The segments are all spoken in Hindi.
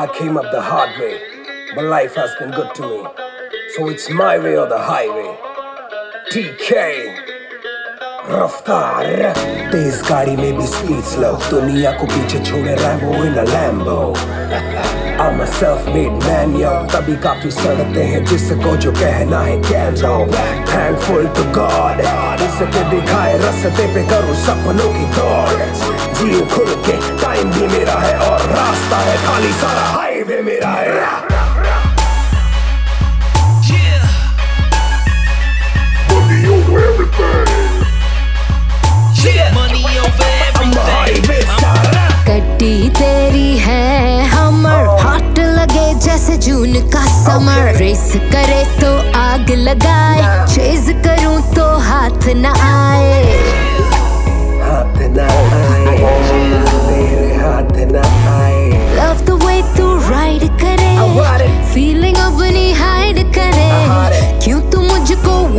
I came up the hard way, but life has been good to me. So it's my way or the highway. TK. रफ्तार तेज गाड़ी में भी स्पीड स्लो दुनिया को पीछे छोड़े Rambo in a Lambo I'm a self-made man yo तभी काफ़ी सड़ते हैं जिसको जो कहना है कह कैंडो Thankful to God इसके दिखाए रास्ते पे करूँ सपनों की दौड़ जियो खुल के टाइम भी मेरा है और है खाली सारा हाईवे मेरा है. सारा कट्टी तेरी है हमर हॉट लगे जैसे जून का समर रेस करे तो आग लगाए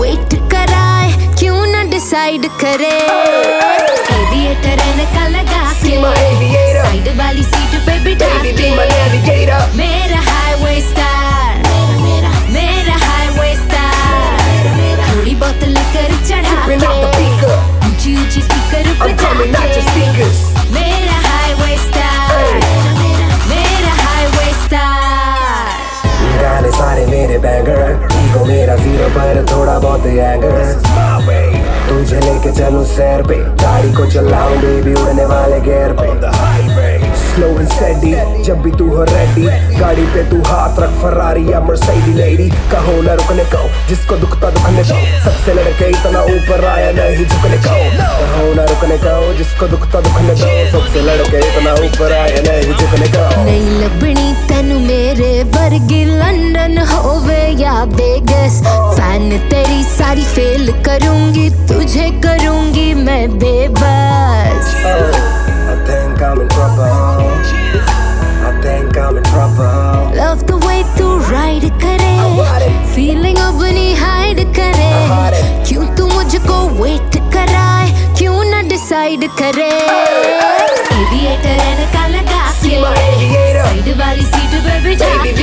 वेट कराए क्यों ना डिसाइड करे? एविएटर का लगा के साइड वाली थोड़ा बहुत तुझे लेके चलूँ सैर पे। गाड़ी को चलाऊं बेबी उड़ने वाले गेयर पे। स्लो एंड स्टेडी जब भी तू हो रेडी गाड़ी पे तू हाथ रख फरारी या मर्सिडीज लेडी कहो ना रुकने को जिसको दुखता दुखने को। सबसे लड़के इतना ऊपर आया नहीं झुकने को। कहो ना रुकने को जिसको दुखता दुखने को। सबसे लड़के इतना ऊपर आया नहीं झुकने को। नहीं लबनी तेनु मेरे वर्गी लंदन होवे सारी फेल करूँगी तुझे करूँगी मैं बेबस. लव द वे तू राइड करे. फीलिंग अपनी हाइड करे. क्यों तू मुझको वेट कराए क्यों ना डिसाइड करे एविएटर का लगा के my aviator. साइड वाली सीट पे बिठा के